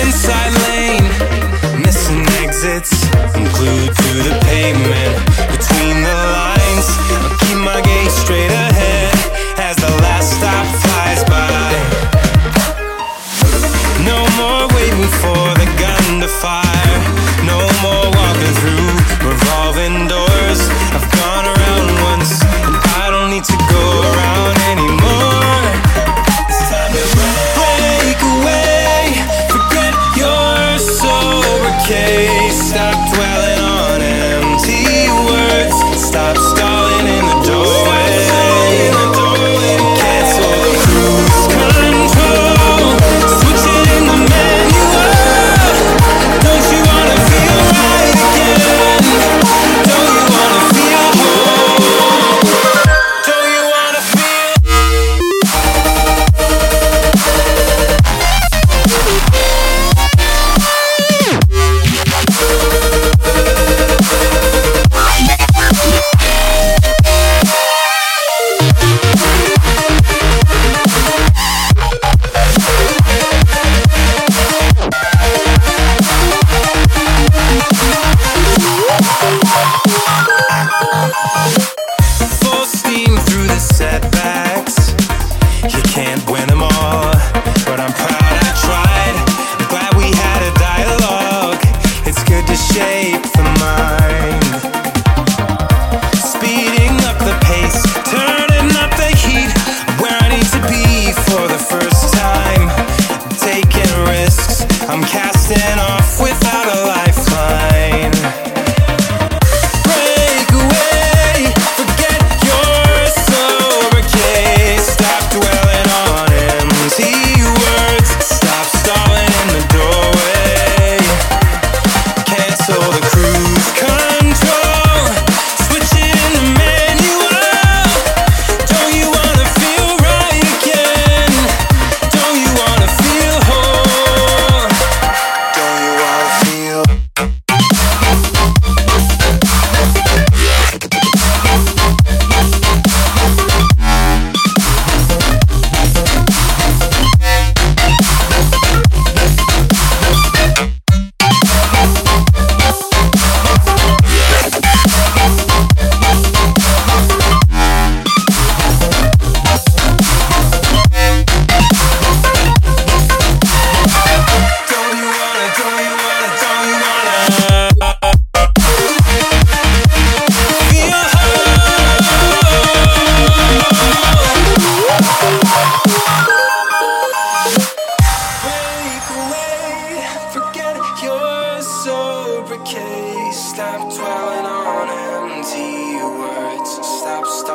inside lane, missing exits, I'm glued to the pavement. Full steam through the setbacks. You can't win them all, but I'm proud. Okay, stop dwelling on empty words. Stop the